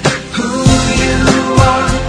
who you are.